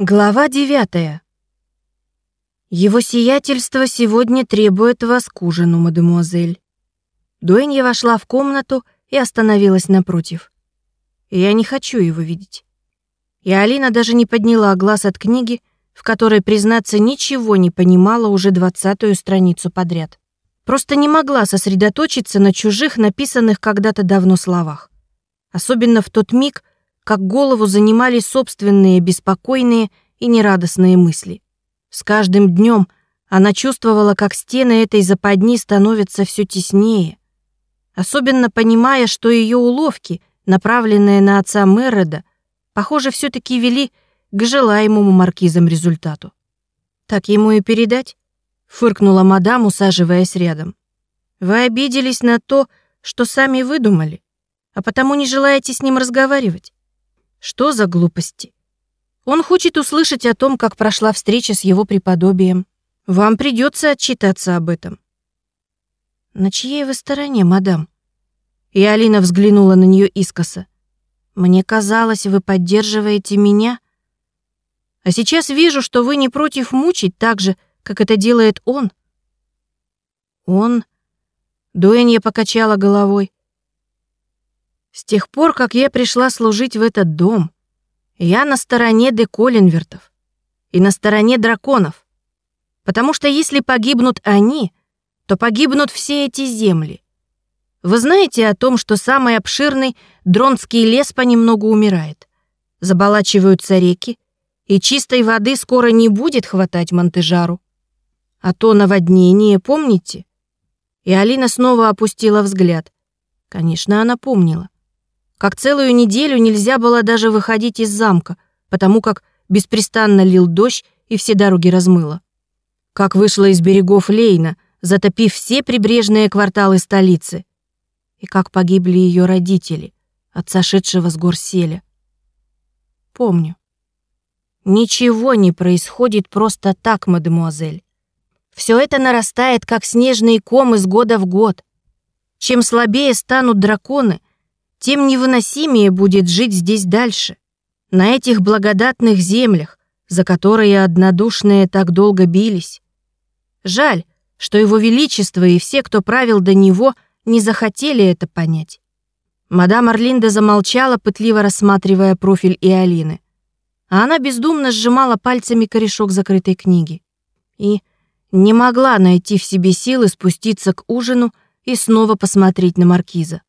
Глава девятая. Его сиятельство сегодня требует вас к ужину, мадемуазель. Дуэнья вошла в комнату и остановилась напротив. Я не хочу его видеть. И Алина даже не подняла глаз от книги, в которой, признаться, ничего не понимала уже двадцатую страницу подряд. Просто не могла сосредоточиться на чужих, написанных когда-то давно словах. Особенно в тот миг, как голову занимали собственные беспокойные и нерадостные мысли. С каждым днем она чувствовала, как стены этой западни становятся все теснее, особенно понимая, что ее уловки, направленные на отца Мерреда, похоже, все таки вели к желаемому маркизам результату. «Так ему и передать?» — фыркнула мадам, усаживаясь рядом. «Вы обиделись на то, что сами выдумали, а потому не желаете с ним разговаривать. Что за глупости? Он хочет услышать о том, как прошла встреча с его преподобием. Вам придется отчитаться об этом. На чьей вы стороне, мадам? И Алина взглянула на нее искоса. Мне казалось, вы поддерживаете меня. А сейчас вижу, что вы не против мучить так же, как это делает он. Он? Дуэнья покачала головой. С тех пор, как я пришла служить в этот дом, я на стороне де Колинвертов и на стороне драконов. Потому что если погибнут они, то погибнут все эти земли. Вы знаете о том, что самый обширный дронский лес понемногу умирает. Заболачиваются реки, и чистой воды скоро не будет хватать Монтежару. А то наводнение, помните? И Алина снова опустила взгляд. Конечно, она помнила как целую неделю нельзя было даже выходить из замка, потому как беспрестанно лил дождь и все дороги размыло. Как вышла из берегов Лейна, затопив все прибрежные кварталы столицы. И как погибли ее родители от сошедшего с гор селя. Помню. Ничего не происходит просто так, мадемуазель. Все это нарастает, как снежный ком из года в год. Чем слабее станут драконы, тем невыносимее будет жить здесь дальше, на этих благодатных землях, за которые однодушные так долго бились. Жаль, что его величество и все, кто правил до него, не захотели это понять. Мадам Орлинда замолчала, пытливо рассматривая профиль Иолины. А она бездумно сжимала пальцами корешок закрытой книги. И не могла найти в себе силы спуститься к ужину и снова посмотреть на маркиза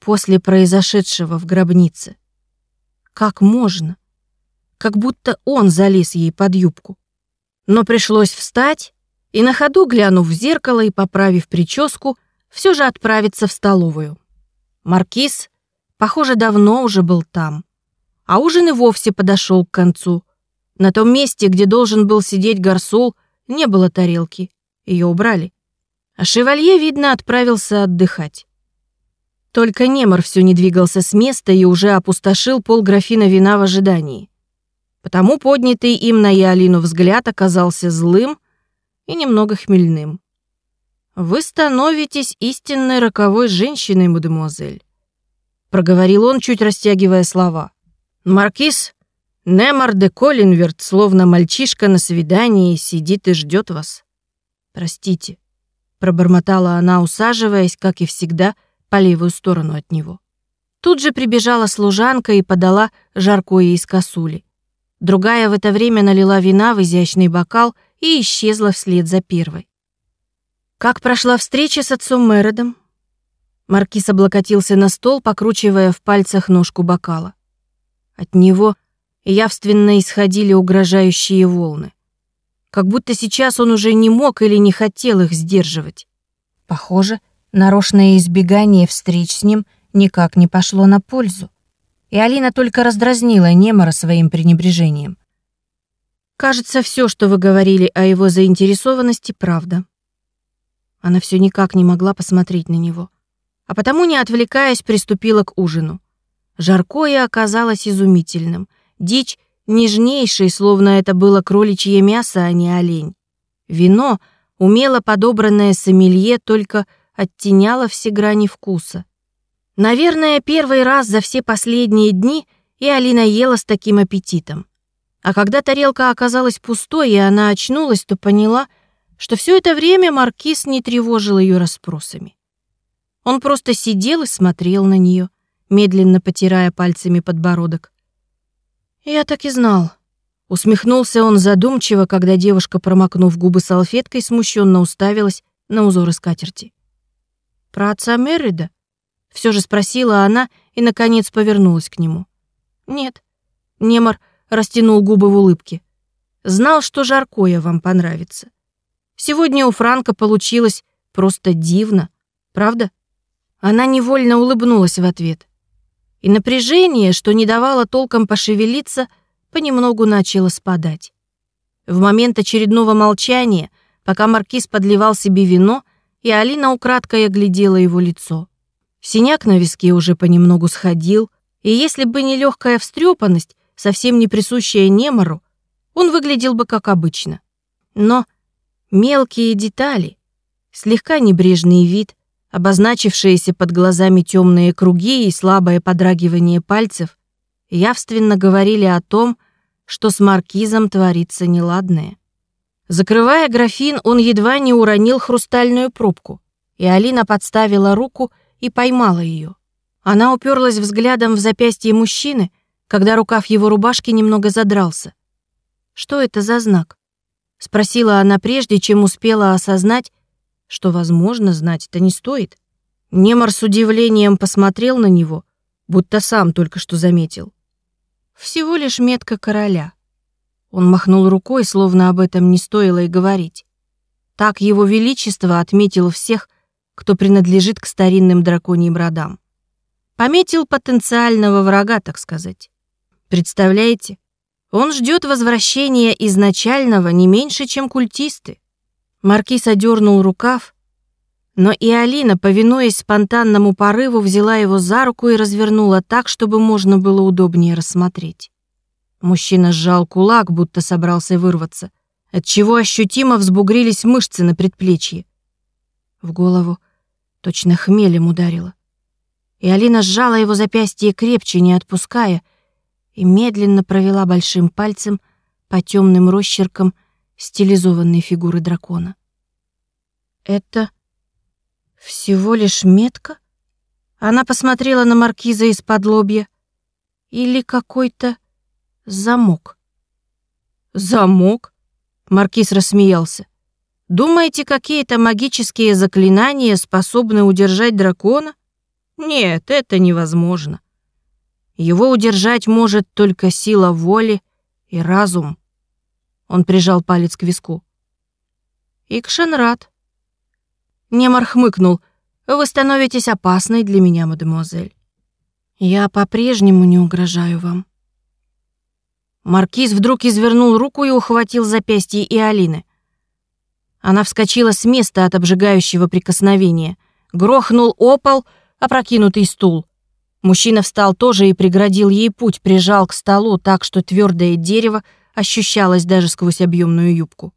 после произошедшего в гробнице. Как можно? Как будто он залез ей под юбку. Но пришлось встать и на ходу, глянув в зеркало и поправив прическу, все же отправиться в столовую. Маркиз, похоже, давно уже был там. А ужин и вовсе подошел к концу. На том месте, где должен был сидеть Гарсул, не было тарелки. Ее убрали. А шевалье, видно, отправился отдыхать. Только Немор все не двигался с места и уже опустошил пол графина вина в ожидании. Потому поднятый им на Ялину взгляд оказался злым и немного хмельным. «Вы становитесь истинной роковой женщиной, мадемуазель», — проговорил он, чуть растягивая слова. «Маркиз Немор де Коллинверт, словно мальчишка на свидании, сидит и ждет вас». «Простите», — пробормотала она, усаживаясь, как и всегда, — по левую сторону от него. Тут же прибежала служанка и подала жаркое из косули. Другая в это время налила вина в изящный бокал и исчезла вслед за первой. Как прошла встреча с отцом Мередом? Маркиз облокотился на стол, покручивая в пальцах ножку бокала. От него явственно исходили угрожающие волны. Как будто сейчас он уже не мог или не хотел их сдерживать. Похоже, Нарочное избегание встреч с ним никак не пошло на пользу, и Алина только раздразнила Немора своим пренебрежением. «Кажется, все, что вы говорили о его заинтересованности, правда». Она все никак не могла посмотреть на него, а потому, не отвлекаясь, приступила к ужину. Жаркое оказалось изумительным, дичь нежнейшей, словно это было кроличье мясо, а не олень. Вино, умело подобранное сомелье, только — оттеняла все грани вкуса. Наверное, первый раз за все последние дни и Алина ела с таким аппетитом. А когда тарелка оказалась пустой, и она очнулась, то поняла, что все это время маркиз не тревожил ее расспросами. Он просто сидел и смотрел на нее, медленно потирая пальцами подбородок. «Я так и знал», — усмехнулся он задумчиво, когда девушка, промокнув губы салфеткой, смущенно уставилась на узоры скатерти. «Про отца Меррида?» — все же спросила она и, наконец, повернулась к нему. «Нет». Немор растянул губы в улыбке. «Знал, что жаркое вам понравится. Сегодня у Франка получилось просто дивно, правда?» Она невольно улыбнулась в ответ. И напряжение, что не давало толком пошевелиться, понемногу начало спадать. В момент очередного молчания, пока маркиз подливал себе вино, и Алина украдкой оглядела его лицо. Синяк на виске уже понемногу сходил, и если бы не легкая встрепанность, совсем не присущая Немору, он выглядел бы как обычно. Но мелкие детали, слегка небрежный вид, обозначившиеся под глазами темные круги и слабое подрагивание пальцев, явственно говорили о том, что с маркизом творится неладное. Закрывая графин, он едва не уронил хрустальную пробку, и Алина подставила руку и поймала ее. Она уперлась взглядом в запястье мужчины, когда рукав его рубашки немного задрался. «Что это за знак?» — спросила она прежде, чем успела осознать, что, возможно, знать это не стоит. Немар с удивлением посмотрел на него, будто сам только что заметил. Всего лишь метка короля. Он махнул рукой, словно об этом не стоило и говорить. Так его величество отметил всех, кто принадлежит к старинным драконьим родам. Пометил потенциального врага, так сказать. Представляете? Он ждет возвращения изначального не меньше, чем культисты. Маркиз одернул рукав, но и Алина, повинуясь спонтанному порыву, взяла его за руку и развернула так, чтобы можно было удобнее рассмотреть. Мужчина сжал кулак, будто собрался вырваться, отчего ощутимо взбугрились мышцы на предплечье. В голову точно хмелем ударило. И Алина сжала его запястье крепче, не отпуская, и медленно провела большим пальцем по темным росчеркам стилизованной фигуры дракона. «Это всего лишь метка?» Она посмотрела на маркиза из-под лобья. «Или какой-то замок?» «Замок?» Маркиз рассмеялся. «Думаете, какие-то магические заклинания способны удержать дракона? Нет, это невозможно. Его удержать может только сила воли и разум. Он прижал палец к виску. «Икшенрад». Немар хмыкнул. «Вы становитесь опасной для меня, мадемуазель. Я по-прежнему не угрожаю вам». Маркиз вдруг извернул руку и ухватил запястье и Алины. Она вскочила с места от обжигающего прикосновения. Грохнул опол, опрокинутый стул. Мужчина встал тоже и преградил ей путь, прижал к столу так, что твердое дерево — ощущалось даже сквозь объемную юбку.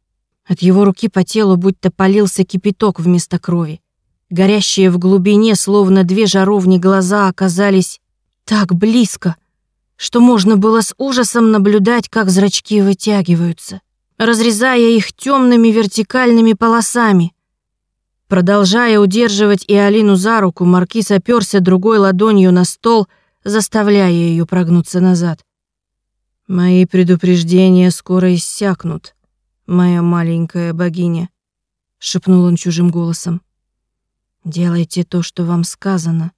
От его руки по телу будто полился кипяток вместо крови. Горящие в глубине, словно две жаровни глаза, оказались так близко, что можно было с ужасом наблюдать, как зрачки вытягиваются, разрезая их темными вертикальными полосами. Продолжая удерживать Иолину за руку, маркиз оперся другой ладонью на стол, заставляя ее прогнуться назад. Мои предупреждения скоро иссякнут, моя маленькая богиня, шепнул он чужим голосом. Делайте то, что вам сказано,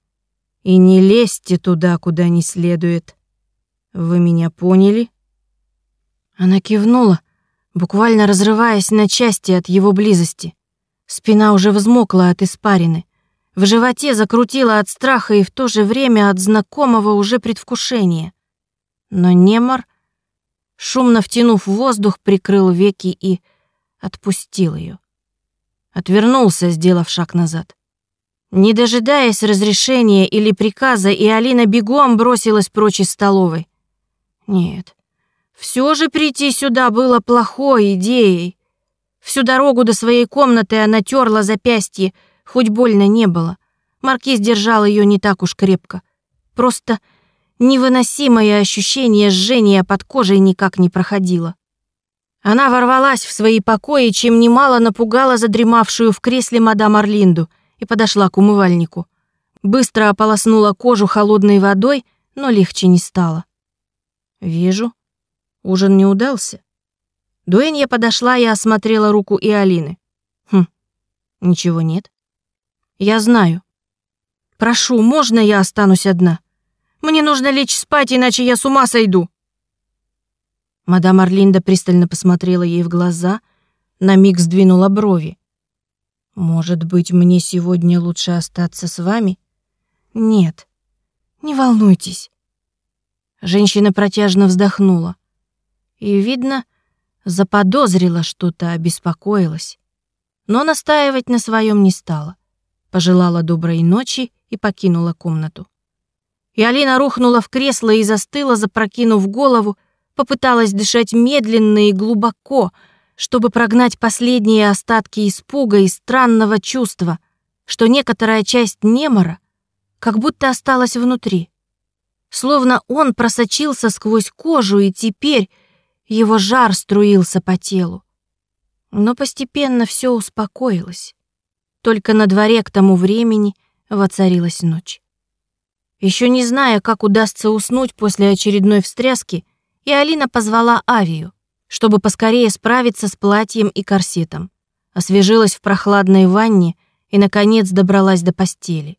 и не лезьте туда, куда не следует. Вы меня поняли? Она кивнула, буквально разрываясь на части от его близости. Спина уже взмокла от испарины. В животе закрутила от страха и в то же время от знакомого уже предвкушения. Но Немар шумно втянув воздух, прикрыл веки и отпустил ее. Отвернулся, сделав шаг назад. Не дожидаясь разрешения или приказа, и Алина бегом бросилась прочь из столовой. Нет, все же прийти сюда было плохой идеей. Всю дорогу до своей комнаты она терла запястье, хоть больно не было. Маркиз держал ее не так уж крепко. Просто невыносимое ощущение жжения под кожей никак не проходило. Она ворвалась в свои покои, чем немало напугала задремавшую в кресле мадам Орлинду и подошла к умывальнику. Быстро ополоснула кожу холодной водой, но легче не стало. «Вижу. Ужин не удался». Дуэнья подошла и осмотрела руку и Алины. «Хм, ничего нет». «Я знаю. Прошу, можно я останусь одна? Мне нужно лечь спать, иначе я с ума сойду». Мадам Орлинда пристально посмотрела ей в глаза, на миг сдвинула брови. «Может быть, мне сегодня лучше остаться с вами?» «Нет, не волнуйтесь». Женщина протяжно вздохнула. И, видно, заподозрила что-то, обеспокоилась. Но настаивать на своем не стала. Пожелала доброй ночи и покинула комнату. И Алина рухнула в кресло и застыла, запрокинув голову, попыталась дышать медленно и глубоко, чтобы прогнать последние остатки испуга и странного чувства, что некоторая часть немора как будто осталась внутри. Словно он просочился сквозь кожу, и теперь его жар струился по телу. Но постепенно все успокоилось. Только на дворе к тому времени воцарилась ночь. Еще не зная, как удастся уснуть после очередной встряски, и Алина позвала Авию, чтобы поскорее справиться с платьем и корсетом. Освежилась в прохладной ванне и, наконец, добралась до постели.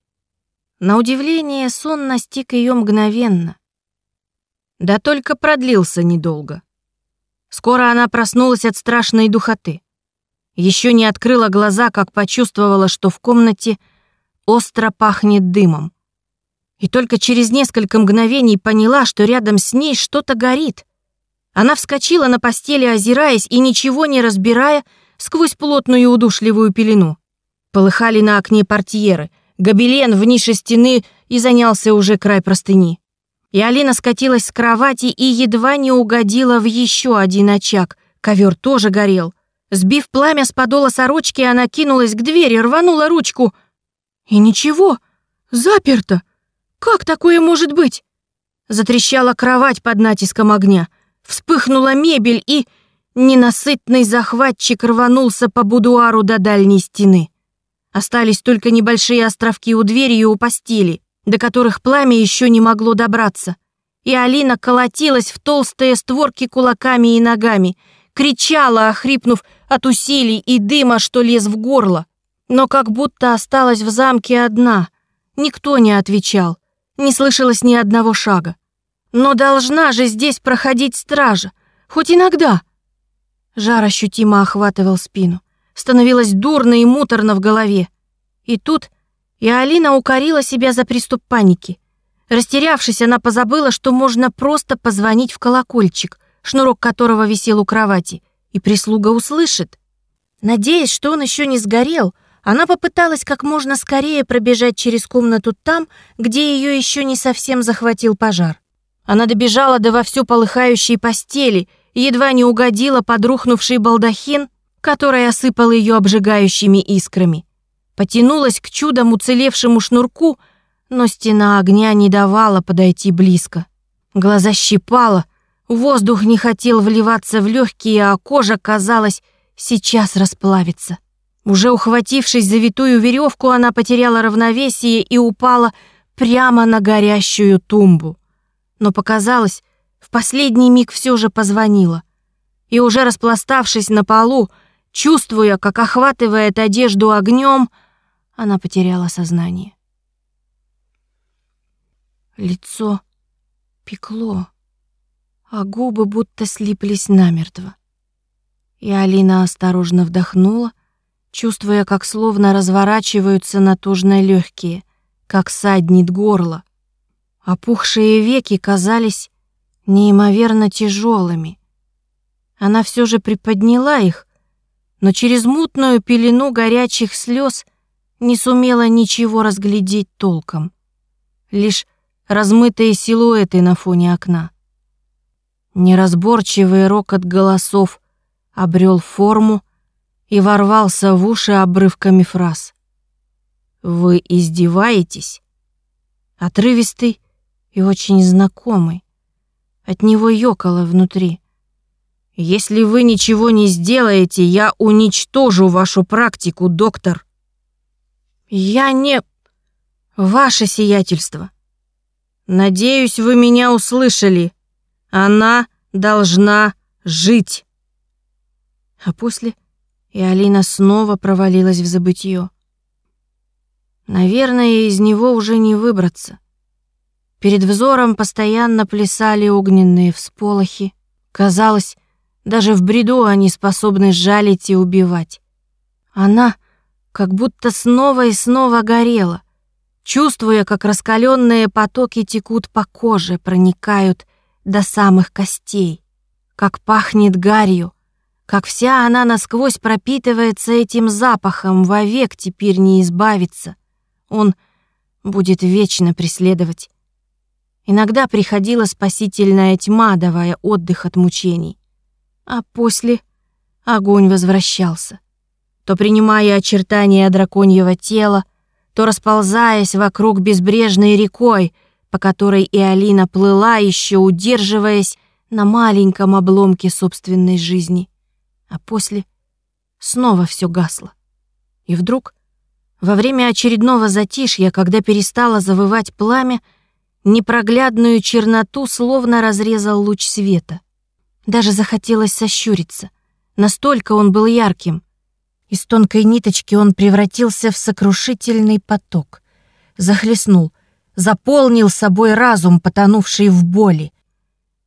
На удивление, сон настиг ее мгновенно. Да только продлился недолго. Скоро она проснулась от страшной духоты. Еще не открыла глаза, как почувствовала, что в комнате остро пахнет дымом. И только через несколько мгновений поняла, что рядом с ней что-то горит. Она вскочила на постели, озираясь и, ничего не разбирая, сквозь плотную удушливую пелену. Полыхали на окне портьеры — гобелен в нише стены и занялся уже край простыни. И Алина скатилась с кровати и едва не угодила в еще один очаг. Ковер тоже горел. Сбив пламя с подола сорочки, она кинулась к двери, рванула ручку. И ничего, заперто. Как такое может быть? Затрещала кровать под натиском огня. Вспыхнула мебель и... Ненасытный захватчик рванулся по будуару до дальней стены. Остались только небольшие островки у двери и у постели, до которых пламя еще не могло добраться. И Алина колотилась в толстые створки кулаками и ногами, кричала, охрипнув от усилий и дыма, что лез в горло. Но как будто осталась в замке одна. Никто не отвечал, не слышалось ни одного шага. Но должна же здесь проходить стража, хоть иногда. Жар ощутимо охватывал спину. Становилось дурно и муторно в голове. И тут и Алина укорила себя за приступ паники. Растерявшись, она позабыла, что можно просто позвонить в колокольчик, шнурок которого висел у кровати, и прислуга услышит. Надеясь, что он еще не сгорел, она попыталась как можно скорее пробежать через комнату там, где ее еще не совсем захватил пожар. Она добежала до вовсю полыхающей постели едва не угодила под рухнувший балдахин, который осыпал ее обжигающими искрами. Потянулась к чудом уцелевшему шнурку, но стена огня не давала подойти близко. Глаза щипало, воздух не хотел вливаться в легкие, а кожа, казалось, сейчас расплавится. Уже ухватившись за витую веревку, она потеряла равновесие и упала прямо на горящую тумбу. Но показалось, в последний миг все же позвонила. И уже распластавшись на полу, Чувствуя, как охватывает одежду огнем, она потеряла сознание. Лицо пекло, а губы будто слиплись намертво. И Алина осторожно вдохнула, чувствуя, как словно разворачиваются натужно легкие, как саднит горло. Опухшие веки казались неимоверно тяжелыми. Она все же приподняла их, но через мутную пелену горячих слез не сумела ничего разглядеть толком. Лишь размытые силуэты на фоне окна. Неразборчивый рокот голосов обрел форму и ворвался в уши обрывками фраз. «Вы издеваетесь?» Отрывистый и очень знакомый. От него ёкало внутри. «Если вы ничего не сделаете, я уничтожу вашу практику, доктор». «Я не...» «Ваше сиятельство». «Надеюсь, вы меня услышали. Она должна жить». А после и Алина снова провалилась в забытье. Наверное, из него уже не выбраться. Перед взором постоянно плясали огненные всполохи. Казалось, даже в бреду они способны жалить и убивать. Она как будто снова и снова горела, чувствуя, как раскаленные потоки текут по коже, проникают до самых костей, как пахнет гарью, как вся она насквозь пропитывается этим запахом, вовек теперь не избавиться. Он будет вечно преследовать. Иногда приходила спасительная тьма, давая отдых от мучений. А после огонь возвращался, то принимая очертания драконьего тела, то расползаясь вокруг безбрежной рекой, по которой и Алина плыла, еще удерживаясь на маленьком обломке собственной жизни а после снова все гасло. И вдруг, во время очередного затишья, когда перестало завывать пламя, непроглядную черноту словно разрезал луч света. Даже захотелось сощуриться. Настолько он был ярким. Из тонкой ниточки он превратился в сокрушительный поток. Захлестнул, заполнил собой разум, потонувший в боли.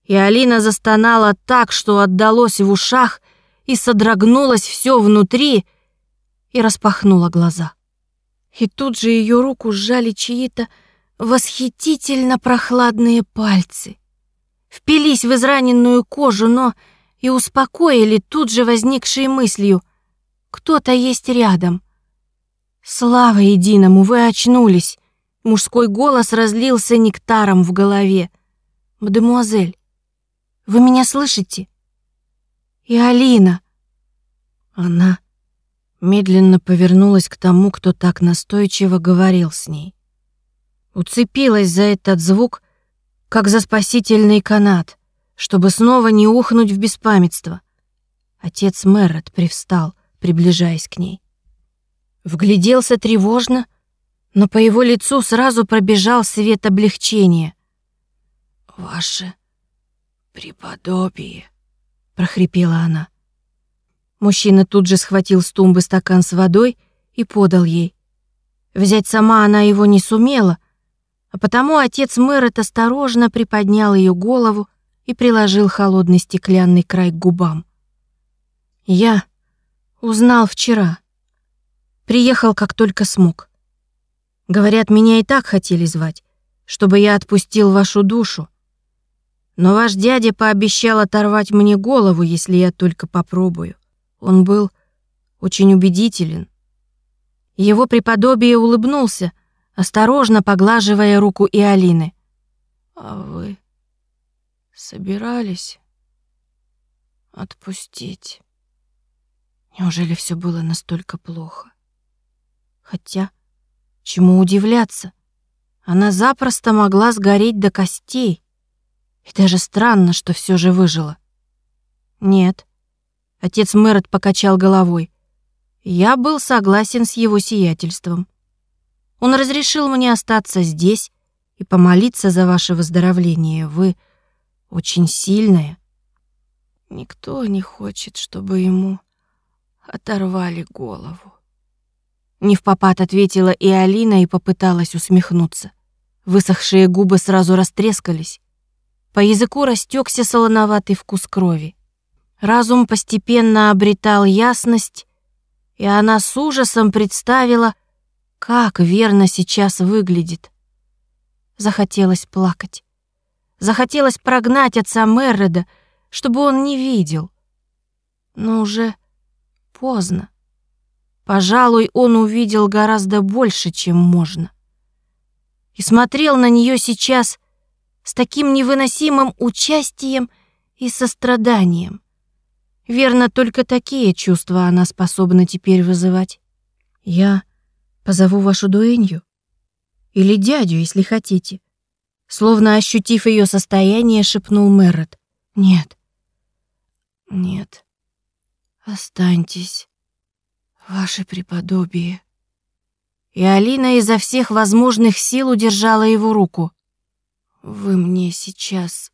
И Алина застонала так, что отдалось в ушах, и содрогнулось все внутри, и распахнула глаза. И тут же ее руку сжали чьи-то восхитительно прохладные пальцы. Впились в израненную кожу, но и успокоили тут же возникшей мыслью. Кто-то есть рядом. Слава единому, вы очнулись. Мужской голос разлился нектаром в голове. «Мадемуазель, вы меня слышите?» И Алина. Она медленно повернулась к тому, кто так настойчиво говорил с ней. Уцепилась за этот звук, как за спасительный канат, чтобы снова не ухнуть в беспамятство. Отец Мэррет привстал, приближаясь к ней. Вгляделся тревожно, но по его лицу сразу пробежал свет облегчения. «Ваше преподобие», прохрипела она. Мужчина тут же схватил с тумбы стакан с водой и подал ей. Взять сама она его не сумела, а потому отец Мэрот осторожно приподнял ее голову и приложил холодный стеклянный край к губам. Я узнал вчера. Приехал, как только смог. Говорят, меня и так хотели звать, чтобы я отпустил вашу душу. Но ваш дядя пообещал оторвать мне голову, если я только попробую. Он был очень убедителен. Его преподобие улыбнулся, осторожно поглаживая руку и Алины. «А вы собирались отпустить?» Неужели все было настолько плохо? Хотя, чему удивляться? Она запросто могла сгореть до костей. И даже странно, что все же выжила. Нет. Отец Мэрот покачал головой. Я был согласен с его сиятельством. Он разрешил мне остаться здесь и помолиться за ваше выздоровление. Вы очень сильная. Никто не хочет, чтобы ему оторвали голову. Не в попад ответила и Алина и попыталась усмехнуться. Высохшие губы сразу растрескались. По языку растекся солоноватый вкус крови. Разум постепенно обретал ясность, и она с ужасом представила, как верно сейчас выглядит. Захотелось плакать. Захотелось прогнать отца Мерреда, чтобы он не видел. Но уже поздно. Пожалуй, он увидел гораздо больше, чем можно. И смотрел на нее сейчас с таким невыносимым участием и состраданием. Верно, только такие чувства она способна теперь вызывать. Я позову вашу дуэнью или дядю, если хотите. Словно ощутив ее состояние, шепнул Мэрот. «Нет, нет, останьтесь, ваше преподобие». И Алина изо всех возможных сил удержала его руку. «Вы мне сейчас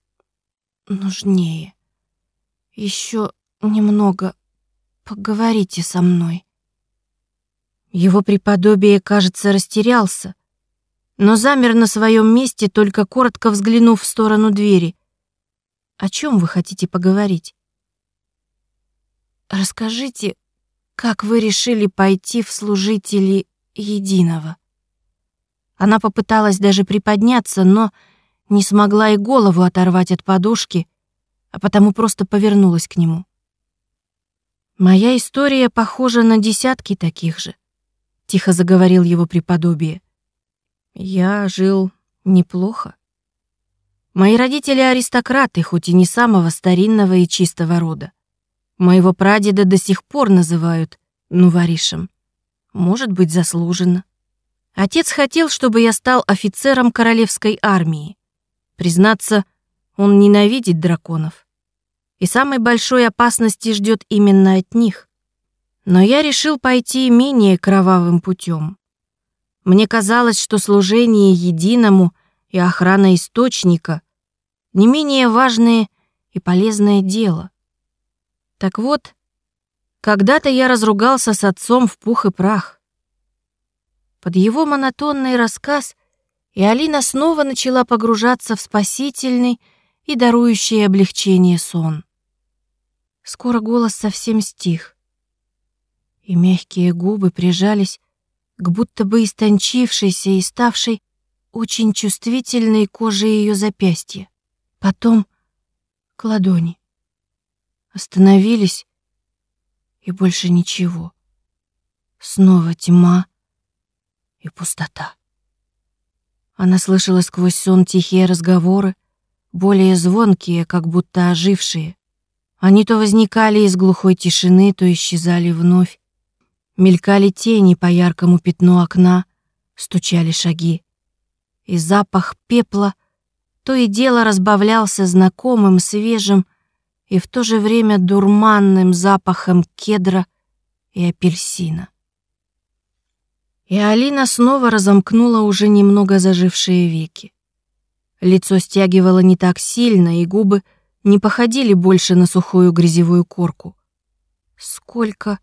нужнее. Еще немного поговорите со мной». Его преподобие, кажется, растерялся, но замер на своем месте, только коротко взглянув в сторону двери. «О чем вы хотите поговорить?» «Расскажите, как вы решили пойти в служители единого?» Она попыталась даже приподняться, но не смогла и голову оторвать от подушки, а потому просто повернулась к нему. «Моя история похожа на десятки таких же», — тихо заговорил его преподобие. Я жил неплохо. Мои родители аристократы, хоть и не самого старинного и чистого рода. Моего прадеда до сих пор называют Нуваришем. Может быть, заслуженно. Отец хотел, чтобы я стал офицером королевской армии. Признаться, он ненавидит драконов. И самой большой опасности ждет именно от них. Но я решил пойти менее кровавым путем. Мне казалось, что служение единому и охрана источника не менее важное и полезное дело. Так вот, когда-то я разругался с отцом в пух и прах. Под его монотонный рассказ и Алина снова начала погружаться в спасительный и дарующий облегчение сон. Скоро голос совсем стих, и мягкие губы прижались к будто бы истончившейся и ставшей очень чувствительной коже ее запястья. Потом к ладони. Остановились, и больше ничего. Снова тьма и пустота. Она слышала сквозь сон тихие разговоры, более звонкие, как будто ожившие. Они то возникали из глухой тишины, то исчезали вновь. Мелькали тени по яркому пятну окна, стучали шаги. И запах пепла то и дело разбавлялся знакомым, свежим и в то же время дурманным запахом кедра и апельсина. И Алина снова разомкнула уже немного зажившие веки. Лицо стягивало не так сильно, и губы не походили больше на сухую грязевую корку. Сколько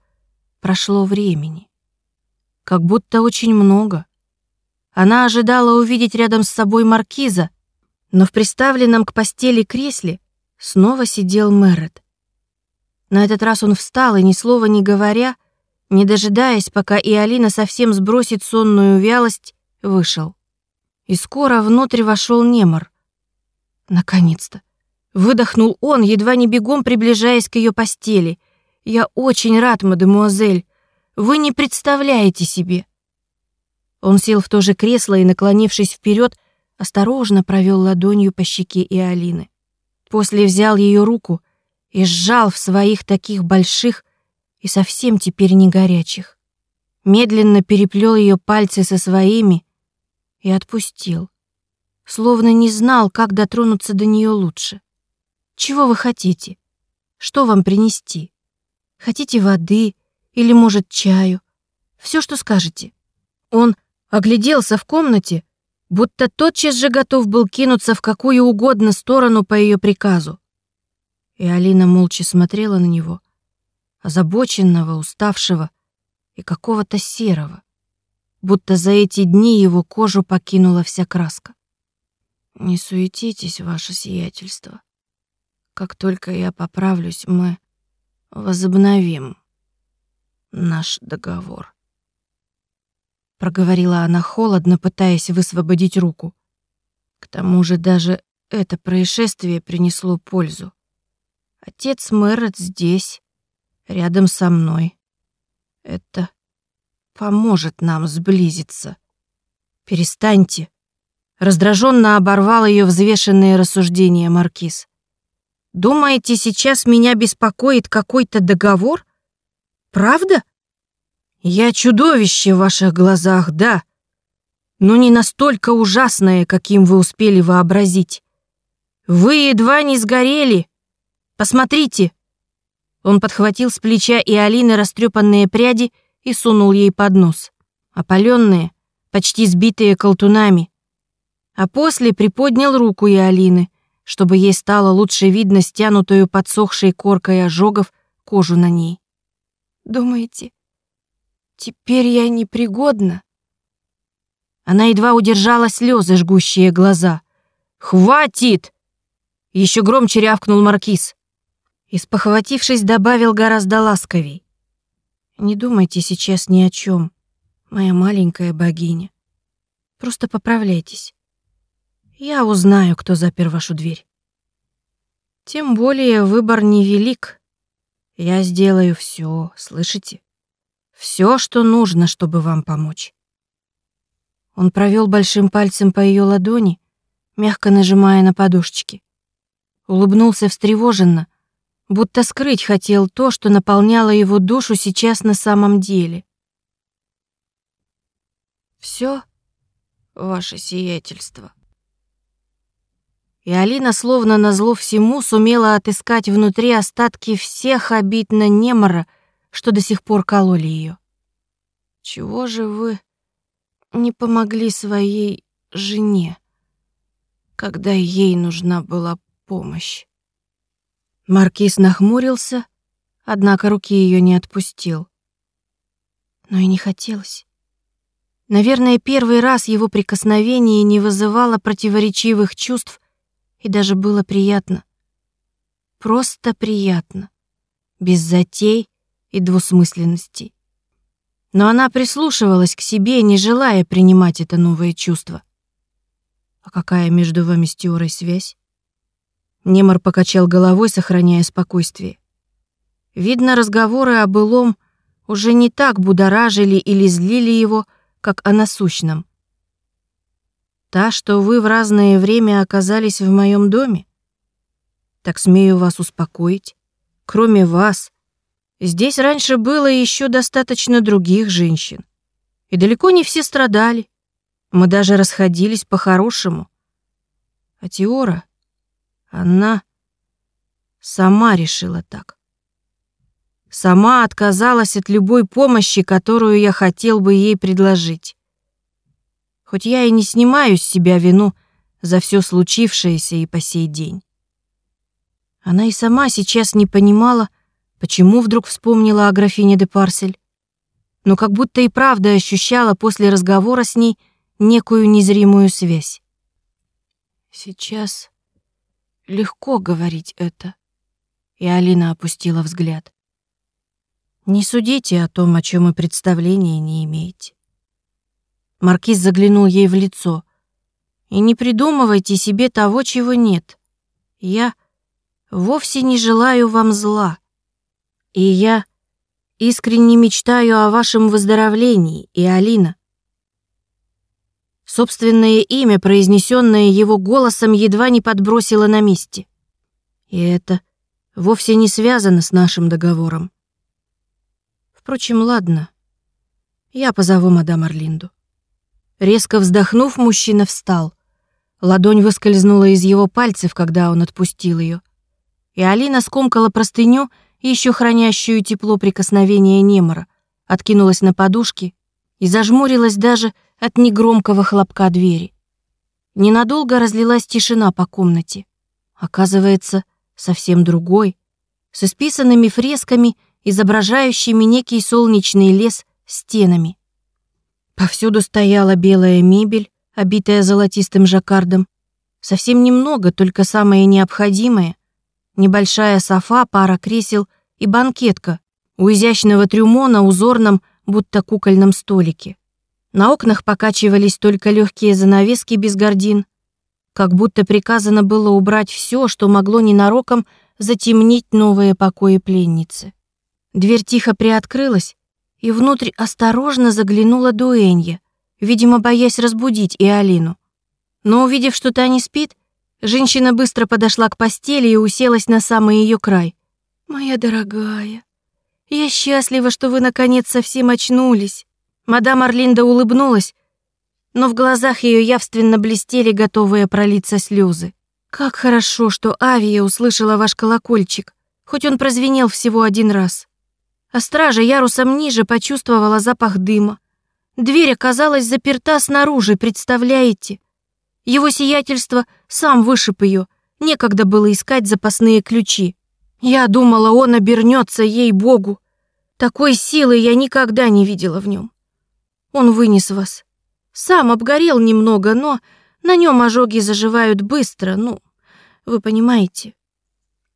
прошло времени. Как будто очень много. Она ожидала увидеть рядом с собой маркиза, но в приставленном к постели кресле снова сидел Мэрет. На этот раз он встал и, ни слова не говоря, не дожидаясь, пока и Алина совсем сбросит сонную вялость, вышел. И скоро внутрь вошел Немор. Наконец-то. Выдохнул он, едва не бегом приближаясь к ее постели — я очень рад, мадемуазель. Вы не представляете себе. Он сел в то же кресло и, наклонившись вперед, осторожно провел ладонью по щеке Иолины. После взял ее руку и сжал в своих таких больших и совсем теперь не горячих. Медленно переплел ее пальцы со своими и отпустил, словно не знал, как дотронуться до нее лучше. «Чего вы хотите? Что вам принести?» Хотите воды или, может, чаю? Все, что скажете». Он огляделся в комнате, будто тотчас же готов был кинуться в какую угодно сторону по ее приказу. И Алина молча смотрела на него, озабоченного, уставшего и какого-то серого, будто за эти дни его кожу покинула вся краска. «Не суетитесь, ваше сиятельство. Как только я поправлюсь, мы возобновим наш договор. Проговорила она холодно, пытаясь высвободить руку. К тому же даже это происшествие принесло пользу. Отец Мэрот здесь, рядом со мной. Это поможет нам сблизиться. Перестаньте. Раздраженно оборвал ее взвешенные рассуждения маркиз. Думаете, сейчас меня беспокоит какой-то договор? Правда? Я чудовище в ваших глазах, да. но не настолько ужасное, каким вы успели вообразить. Вы едва не сгорели. Посмотрите!» Он подхватил с плеча и Алины растрепанные пряди и сунул ей под нос. Опаленные, почти сбитые колтунами. А после приподнял руку и Алины, чтобы ей стало лучше видно стянутую подсохшей коркой ожогов кожу на ней. «Думаете, теперь я непригодна?» Она едва удержала слезы, жгущие глаза. «Хватит!» Еще громче рявкнул Маркиз. И, спохватившись, добавил гораздо ласковей. «Не думайте сейчас ни о чем, моя маленькая богиня. Просто поправляйтесь. Я узнаю, кто запер вашу дверь. Тем более выбор невелик. Я сделаю все, слышите? Все, что нужно, чтобы вам помочь. Он провел большим пальцем по ее ладони, мягко нажимая на подушечки. Улыбнулся встревоженно, будто скрыть хотел то, что наполняло его душу сейчас на самом деле. Все, ваше сиятельство. И Алина, словно назло всему, сумела отыскать внутри остатки всех обид на Немора, что до сих пор кололи ее. Чего же вы не помогли своей жене, когда ей нужна была помощь. Маркиз нахмурился, однако руки ее не отпустил. Но и не хотелось. Наверное, первый раз его прикосновение не вызывало противоречивых чувств и даже было приятно. Просто приятно, без затей и двусмысленностей но она прислушивалась к себе, не желая принимать это новое чувство. «А какая между вами с Тиорой связь?» Немор покачал головой, сохраняя спокойствие. Видно, разговоры о былом уже не так будоражили или злили его, как о насущном. «Та, что вы в разное время оказались в моем доме? Так смею вас успокоить. Кроме вас, Здесь раньше было еще достаточно других женщин. И далеко не все страдали. Мы даже расходились по-хорошему. А Теора, она сама решила так. Сама отказалась от любой помощи, которую я хотел бы ей предложить. Хоть я и не снимаю с себя вину за все случившееся и по сей день. Она и сама сейчас не понимала, Почему вдруг вспомнила о графине де Парсель? Но как будто и правда ощущала после разговора с ней некую незримую связь. Сейчас легко говорить это. И Алина опустила взгляд. Не судите о том, о чем и представления не имеете. Маркиз заглянул ей в лицо. И не придумывайте себе того, чего нет. Я вовсе не желаю вам зла. И я искренне мечтаю о вашем выздоровлении, и Алина. Собственное имя, произнесенное его голосом, едва не подбросило на месте. И это вовсе не связано с нашим договором. Впрочем, ладно. Я позову мадам Орлинду. Резко вздохнув, мужчина встал. Ладонь выскользнула из его пальцев, когда он отпустил ее. И Алина скомкала простыню еще хранящую тепло прикосновения Немора, откинулась на подушки и зажмурилась даже от негромкого хлопка двери. Ненадолго разлилась тишина по комнате. Оказывается, совсем другой, с исписанными фресками, изображающими некий солнечный лес стенами. Повсюду стояла белая мебель, обитая золотистым жаккардом. Совсем немного, только самое необходимое. Небольшая софа, пара кресел и банкетка у изящного трюмо на узорном, будто кукольном столике. На окнах покачивались только легкие занавески без гордин, как будто приказано было убрать все, что могло ненароком затемнить новые покои пленницы. Дверь тихо приоткрылась, и внутрь осторожно заглянула Дуэнья, видимо, боясь разбудить и Алину. Но увидев, что та не спит, женщина быстро подошла к постели и уселась на самый ее край — «Моя дорогая, я счастлива, что вы наконец совсем очнулись». Мадам Орлинда улыбнулась но в глазах ее явственно блестели, готовые пролиться слезы. Как хорошо, что Авия услышала ваш колокольчик, хоть он прозвенел всего один раз. А стража ярусом ниже почувствовала запах дыма. Дверь оказалась заперта снаружи, представляете? Его сиятельство сам вышиб ее. Некогда было искать запасные ключи. Я думала, он обернется ей-богу. Такой силы я никогда не видела в нем. Он вынес вас. Сам обгорел немного, но на нем ожоги заживают быстро, ну, вы понимаете.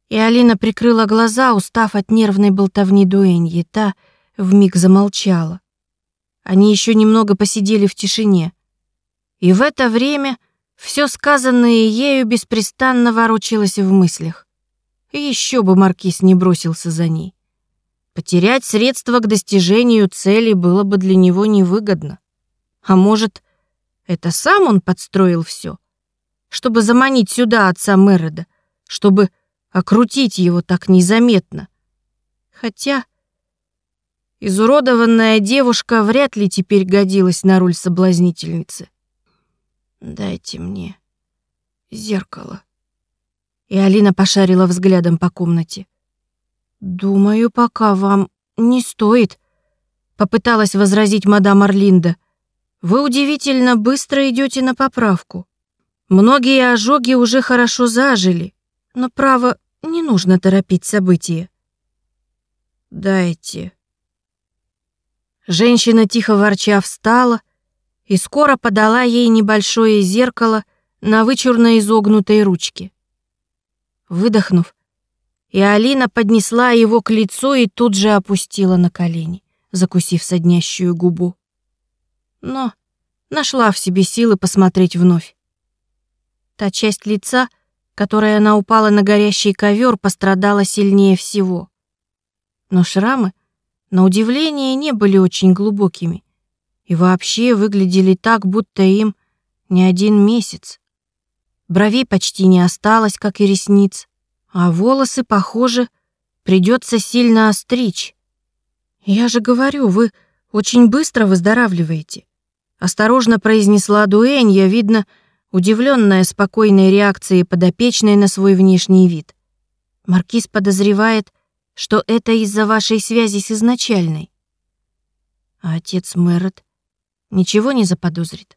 И Алина прикрыла глаза, устав от нервной болтовни Дуэньи. Та вмиг замолчала. Они еще немного посидели в тишине. И в это время все сказанное ею беспрестанно ворочалось в мыслях. Еще бы Маркиз не бросился за ней. Потерять средства к достижению цели было бы для него невыгодно. А может, это сам он подстроил все, чтобы заманить сюда отца Мереда, чтобы окрутить его так незаметно. Хотя изуродованная девушка вряд ли теперь годилась на роль соблазнительницы. «Дайте мне зеркало». И Алина пошарила взглядом по комнате. «Думаю, пока вам не стоит», — попыталась возразить мадам Орлинда. «Вы удивительно быстро идете на поправку. Многие ожоги уже хорошо зажили, но, право, не нужно торопить события». «Дайте». Женщина, тихо ворча, встала и скоро подала ей небольшое зеркало на вычурно изогнутой ручке. Выдохнув, и Алина поднесла его к лицу и тут же опустила на колени, закусив соднящую губу. Но нашла в себе силы посмотреть вновь. Та часть лица, которая она упала на горящий ковер, пострадала сильнее всего. Но шрамы, на удивление, не были очень глубокими и вообще выглядели так, будто им не один месяц. Бровей почти не осталось, как и ресниц. А волосы, похоже, придется сильно остричь. Я же говорю, вы очень быстро выздоравливаете. Осторожно произнесла Дуэнья, видно, удивленная спокойной реакцией подопечной на свой внешний вид. Маркиз подозревает, что это из-за вашей связи с изначальной. А отец Мэрот ничего не заподозрит.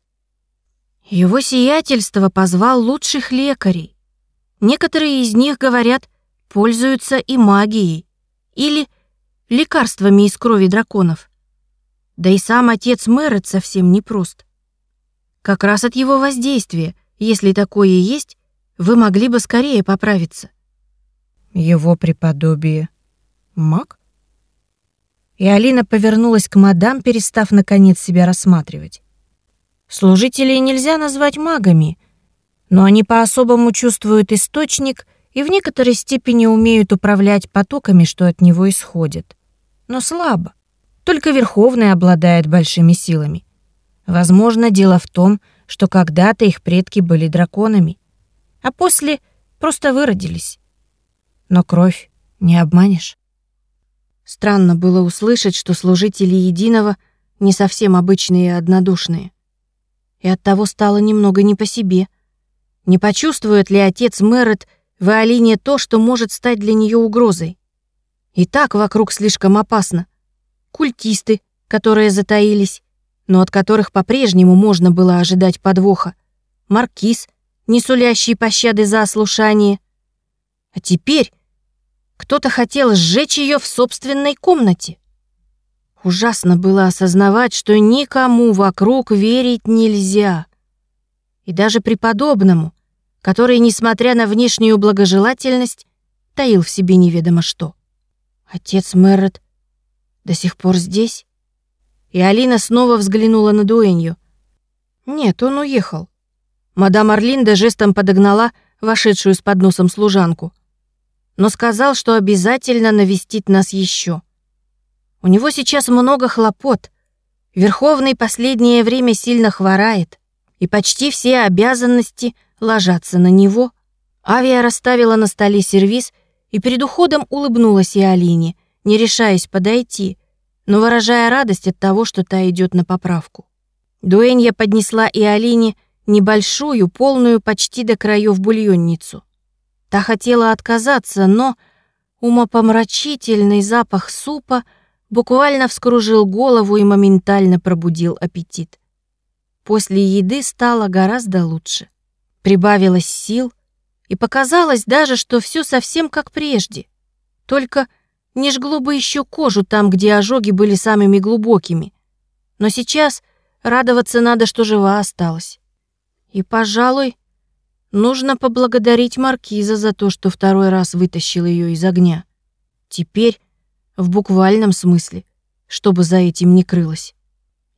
Его сиятельство позвал лучших лекарей. Некоторые из них, говорят, пользуются и магией или лекарствами из крови драконов. Да и сам отец Мэрет совсем непрост. Как раз от его воздействия, если такое есть, вы могли бы скорее поправиться. Его преподобие маг? И Алина повернулась к мадам, перестав наконец себя рассматривать. Служителей нельзя назвать магами — но они по-особому чувствуют источник и в некоторой степени умеют управлять потоками, что от него исходят. Но слабо. Только Верховный обладает большими силами. Возможно, дело в том, что когда-то их предки были драконами, а после просто выродились. Но кровь не обманешь. Странно было услышать, что служители Единого не совсем обычные и однодушные. И оттого стало немного не по себе — не почувствует ли отец Мэрет в Алине то, что может стать для нее угрозой? И так вокруг слишком опасно. Культисты, которые затаились, но от которых по-прежнему можно было ожидать подвоха. Маркиз, не сулящий пощады за ослушание. А теперь кто-то хотел сжечь ее в собственной комнате. Ужасно было осознавать, что никому вокруг верить нельзя и даже преподобному, который, несмотря на внешнюю благожелательность, таил в себе неведомо что. Отец Мэррет до сих пор здесь? И Алина снова взглянула на Дуэнью. Нет, он уехал. Мадам Орлинда жестом подогнала вошедшую с подносом служанку, но сказал, что обязательно навестит нас еще. У него сейчас много хлопот. Верховный последнее время сильно хворает и почти все обязанности ложатся на него. Авиа расставила на столе сервиз и перед уходом улыбнулась и Алине, не решаясь подойти, но выражая радость от того, что та идет на поправку. Дуэнья поднесла и Алине небольшую, полную почти до краев бульонницу. Та хотела отказаться, но умопомрачительный запах супа буквально вскружил голову и моментально пробудил аппетит. После еды стало гораздо лучше. Прибавилось сил, и показалось даже, что все совсем как прежде. Только не жгло бы еще кожу там, где ожоги были самыми глубокими. Но сейчас радоваться надо, что жива осталась. И, пожалуй, нужно поблагодарить Маркиза за то, что второй раз вытащил ее из огня. Теперь, в буквальном смысле, чтобы за этим не крылось.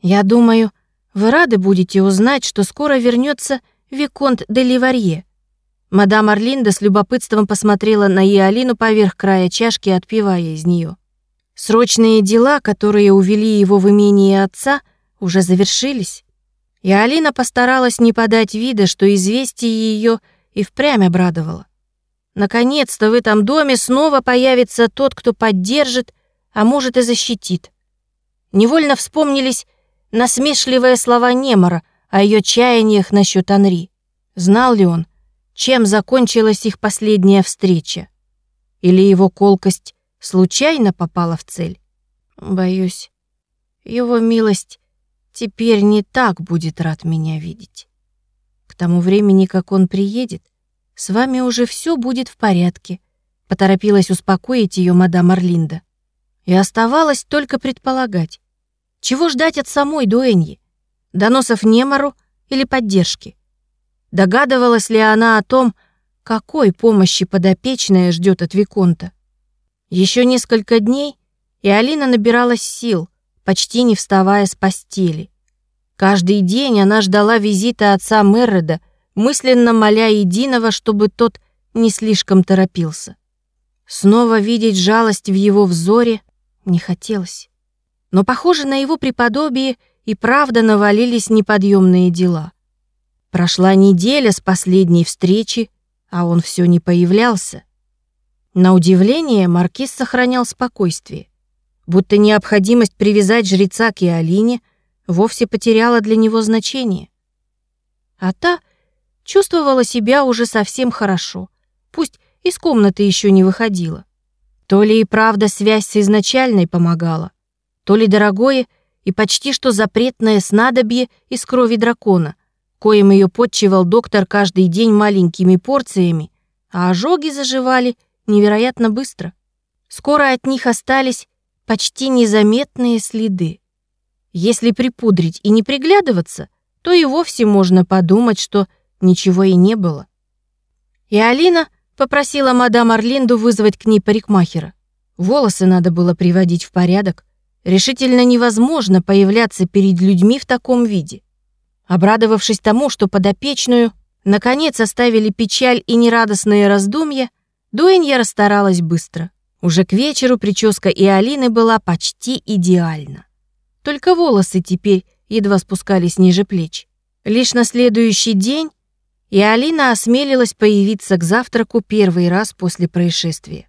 Я думаю, вы рады будете узнать, что скоро вернется Виконт де Ливарье. Мадам Орлинда с любопытством посмотрела на Иолину поверх края чашки, отпивая из нее. Срочные дела, которые увели его в имение отца, уже завершились. И Алина постаралась не подать вида, что известие ее и впрямь обрадовало. Наконец-то в этом доме снова появится тот, кто поддержит, а может и защитит. Невольно вспомнились насмешливые слова Немора о ее чаяниях насчет Анри. Знал ли он, чем закончилась их последняя встреча? Или его колкость случайно попала в цель? Боюсь, его милость теперь не так будет рад меня видеть. К тому времени, как он приедет, с вами уже все будет в порядке, поторопилась успокоить ее мадам Орлинда. И оставалось только предполагать, чего ждать от самой Дуэньи? Доносов Немару или поддержки? Догадывалась ли она о том, какой помощи подопечная ждет от Виконта? Еще несколько дней, и Алина набиралась сил, почти не вставая с постели. Каждый день она ждала визита отца Мерреда, мысленно моля единого, чтобы тот не слишком торопился. Снова видеть жалость в его взоре не хотелось. Но, похоже, на его преподобие и правда навалились неподъемные дела. Прошла неделя с последней встречи, а он все не появлялся. На удивление маркиз сохранял спокойствие будто необходимость привязать жреца к Иолине вовсе потеряла для него значение. А та чувствовала себя уже совсем хорошо, пусть из комнаты еще не выходила. То ли и правда связь с изначальной помогала, то ли дорогое и почти что запретное снадобье из крови дракона, коим ее подчивал доктор каждый день маленькими порциями, а ожоги заживали невероятно быстро. Скоро от них остались почти незаметные следы. Если припудрить и не приглядываться, то и вовсе можно подумать, что ничего и не было. И Алина попросила мадам Орлинду вызвать к ней парикмахера. Волосы надо было приводить в порядок. Решительно невозможно появляться перед людьми в таком виде. Обрадовавшись тому, что подопечную наконец оставили печаль и нерадостные раздумья, Дуэнья расстаралась быстро. Уже к вечеру прическа и Алины была почти идеальна. Только волосы теперь едва спускались ниже плеч. Лишь на следующий день и Алина осмелилась появиться к завтраку первый раз после происшествия.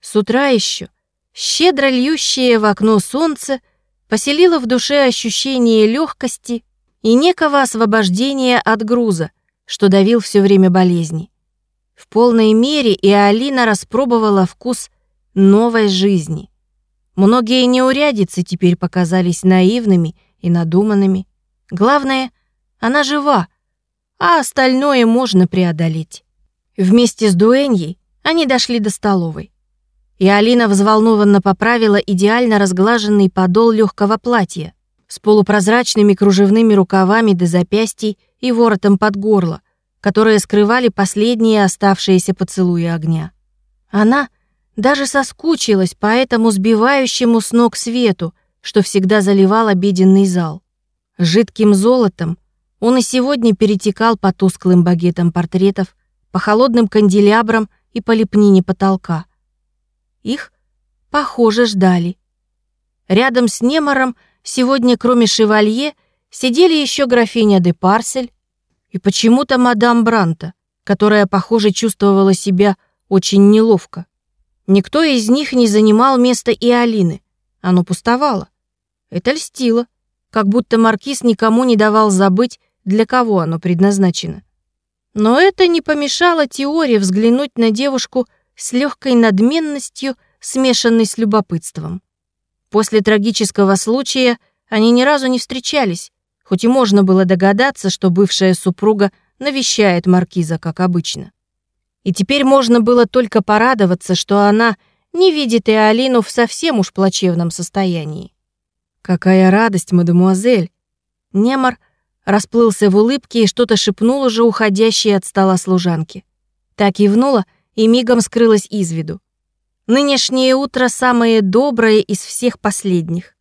С утра еще щедро льющее в окно солнце поселило в душе ощущение легкости и некого освобождения от груза, что давил все время болезни. В полной мере и Алина распробовала вкус новой жизни. Многие неурядицы теперь показались наивными и надуманными. Главное, она жива, а остальное можно преодолеть. Вместе с Дуэньей они дошли до столовой. И Алина взволнованно поправила идеально разглаженный подол легкого платья с полупрозрачными кружевными рукавами до запястий и воротом под горло, которые скрывали последние оставшиеся поцелуи огня. Она — даже соскучилась по этому сбивающему с ног свету, что всегда заливал обеденный зал. Жидким золотом он и сегодня перетекал по тусклым багетам портретов, по холодным канделябрам и по лепнине потолка. Их, похоже, ждали. Рядом с Немором сегодня, кроме шевалье, сидели еще графиня де Парсель и почему-то мадам Бранта, которая, похоже, чувствовала себя очень неловко. Никто из них не занимал место и Алины. Оно пустовало. Это льстило. как будто маркиз никому не давал забыть, для кого оно предназначено. Но это не помешало теории взглянуть на девушку с легкой надменностью, смешанной с любопытством. После трагического случая они ни разу не встречались, хоть и можно было догадаться, что бывшая супруга навещает маркиза, как обычно. И теперь можно было только порадоваться, что она не видит и Алину в совсем уж плачевном состоянии. «Какая радость, мадемуазель!» Немар расплылся в улыбке и что-то шепнул уже уходящей от стола служанки. Так кивнула и мигом скрылась из виду. Нынешнее утро самое доброе из всех последних.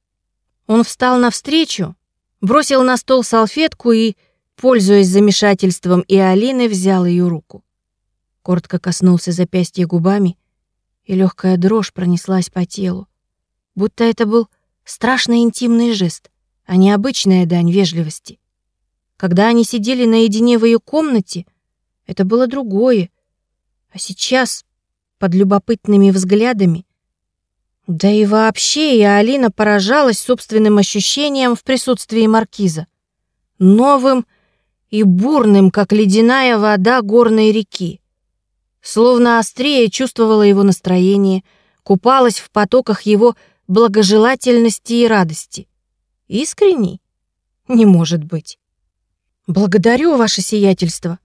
Он встал навстречу, бросил на стол салфетку и, пользуясь замешательством и Алины, взял ее руку. Коротко коснулся запястья губами, и легкая дрожь пронеслась по телу, будто это был страшно интимный жест, а не обычная дань вежливости. Когда они сидели наедине в ее комнате, это было другое, а сейчас, под любопытными взглядами, да и вообще, и Алина поражалась собственным ощущением в присутствии маркиза. Новым и бурным, как ледяная вода горной реки. Словно острее чувствовала его настроение, купалась в потоках его благожелательности и радости. Искренний? Не может быть. Благодарю, ваше сиятельство.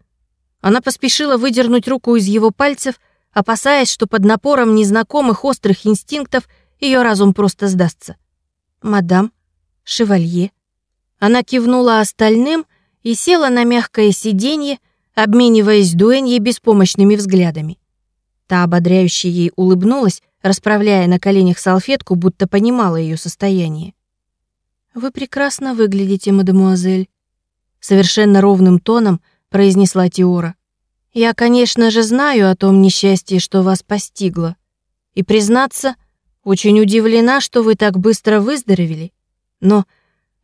Она поспешила выдернуть руку из его пальцев, опасаясь, что под напором незнакомых острых инстинктов ее разум просто сдастся. Мадам, шевалье. Она кивнула остальным и села на мягкое сиденье, обмениваясь дуэньей беспомощными взглядами. Та ободряюще ей улыбнулась, расправляя на коленях салфетку, будто понимала ее состояние. «Вы прекрасно выглядите, мадемуазель», — совершенно ровным тоном произнесла Теора. «Я, конечно же, знаю о том несчастье, что вас постигло. И, признаться, очень удивлена, что вы так быстро выздоровели. Но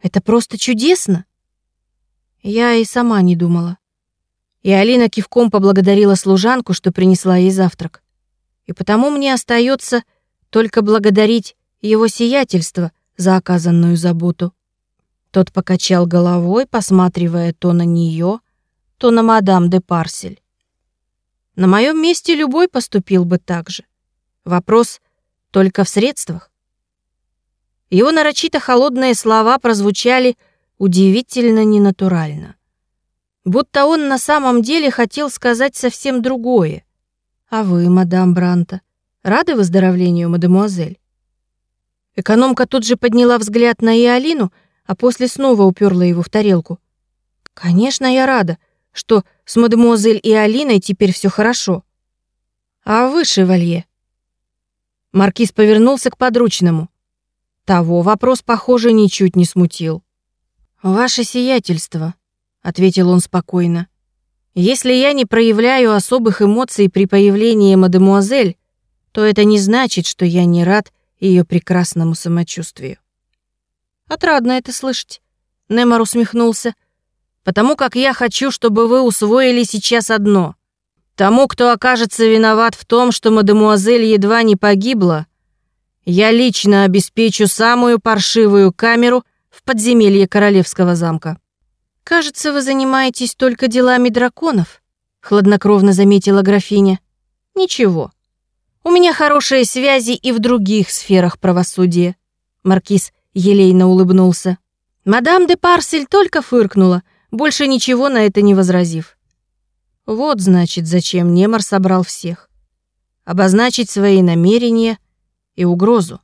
это просто чудесно!» Я и сама не думала. И Алина кивком поблагодарила служанку, что принесла ей завтрак и потому мне остается только благодарить его сиятельство за оказанную заботу. Тот покачал головой, посматривая то на нее, то на мадам де Парсель. На моем месте любой поступил бы так же. Вопрос только в средствах. Его нарочито холодные слова прозвучали удивительно ненатурально. Будто он на самом деле хотел сказать совсем другое. А вы, мадам Бранта, рады выздоровлению, мадемуазель? Экономка тут же подняла взгляд на Иолину, а после снова уперла его в тарелку. Конечно, я рада, что с мадемуазель и Алиной теперь все хорошо. А вы, шевалье? Маркиз повернулся к подручному. Того вопрос, похоже, ничуть не смутил. «Ваше сиятельство», — ответил он спокойно. Если я не проявляю особых эмоций при появлении мадемуазель, то это не значит, что я не рад ее прекрасному самочувствию. Отрадно это слышать. Немар усмехнулся. Потому как я хочу, чтобы вы усвоили сейчас одно. Тому, кто окажется виноват в том, что мадемуазель едва не погибла, я лично обеспечу самую паршивую камеру в подземелье королевского замка. «Кажется, вы занимаетесь только делами драконов», — хладнокровно заметила графиня. «Ничего. У меня хорошие связи и в других сферах правосудия», — маркиз елейно улыбнулся. Мадам де Парсель только фыркнула, больше ничего на это не возразив. Вот, значит, зачем Немар собрал всех. Обозначить свои намерения и угрозу.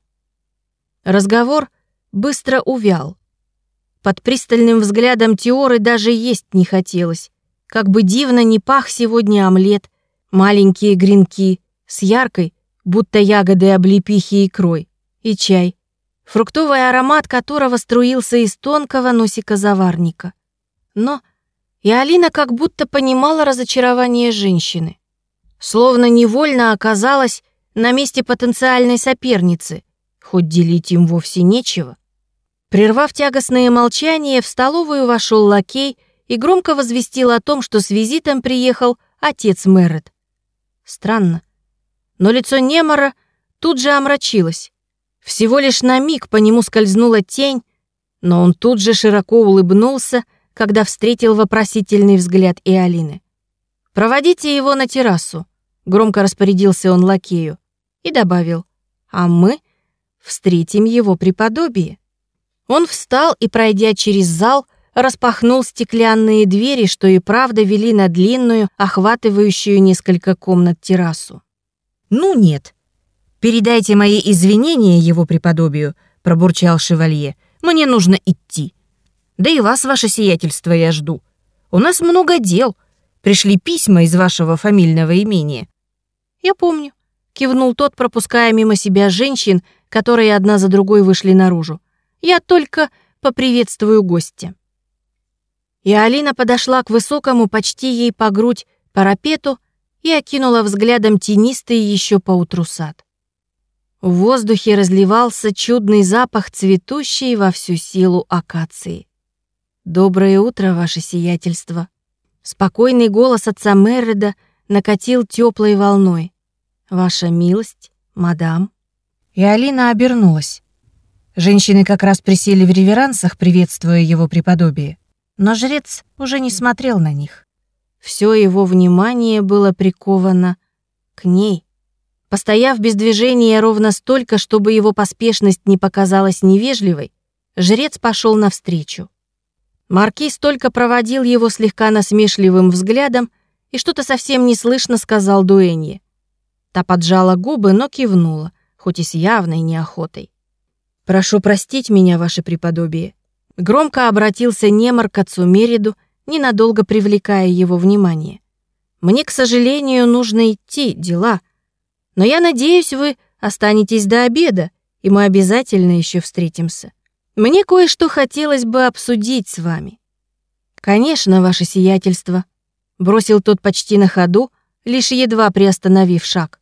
Разговор быстро увял. Под пристальным взглядом Теоры даже есть не хотелось. Как бы дивно не пах сегодня омлет, маленькие гренки с яркой, будто ягоды облепихи икрой, и чай, фруктовый аромат которого струился из тонкого носика заварника. Но и Алина как будто понимала разочарование женщины. Словно невольно оказалась на месте потенциальной соперницы, хоть делить им вовсе нечего. Прервав тягостное молчание, в столовую вошел лакей и громко возвестил о том, что с визитом приехал отец Мэррет. Странно, но лицо Немора тут же омрачилось. Всего лишь на миг по нему скользнула тень, Но он тут же широко улыбнулся, когда встретил вопросительный взгляд и Алины. «Проводите его на террасу», — громко распорядился он лакею и добавил, «а мы встретим его преподобие». Он встал и, пройдя через зал, распахнул стеклянные двери, что и правда вели на длинную, охватывающую несколько комнат террасу. «Ну нет. Передайте мои извинения его преподобию», — пробурчал шевалье. «Мне нужно идти. Да и вас, ваше сиятельство, я жду. У нас много дел. Пришли письма из вашего фамильного имения». «Я помню», — кивнул тот, пропуская мимо себя женщин, которые одна за другой вышли наружу. Я только поприветствую гостя. И Алина подошла к высокому, почти ей по грудь, парапету и окинула взглядом тенистый еще поутру сад. В воздухе разливался чудный запах цветущей во всю силу акации. «Доброе утро, ваше сиятельство!» Спокойный голос отца Мерреда накатил теплой волной. «Ваша милость, мадам!» И Алина обернулась. Женщины как раз присели в реверансах, приветствуя его преподобие. Но жрец уже не смотрел на них. Все его внимание было приковано к ней. Постояв без движения ровно столько, чтобы его поспешность не показалась невежливой, жрец пошел навстречу. Маркиз только проводил его слегка насмешливым взглядом и что-то совсем неслышно сказал Дуэнье. Та поджала губы, но кивнула, хоть и с явной неохотой. «Прошу простить меня, ваше преподобие». Громко обратился Немар к отцу Мериду, ненадолго привлекая его внимание. «Мне, к сожалению, нужно идти, дела. Но я надеюсь, вы останетесь до обеда, и мы обязательно еще встретимся. Мне кое-что хотелось бы обсудить с вами». «Конечно, ваше сиятельство», — бросил тот почти на ходу, лишь едва приостановив шаг.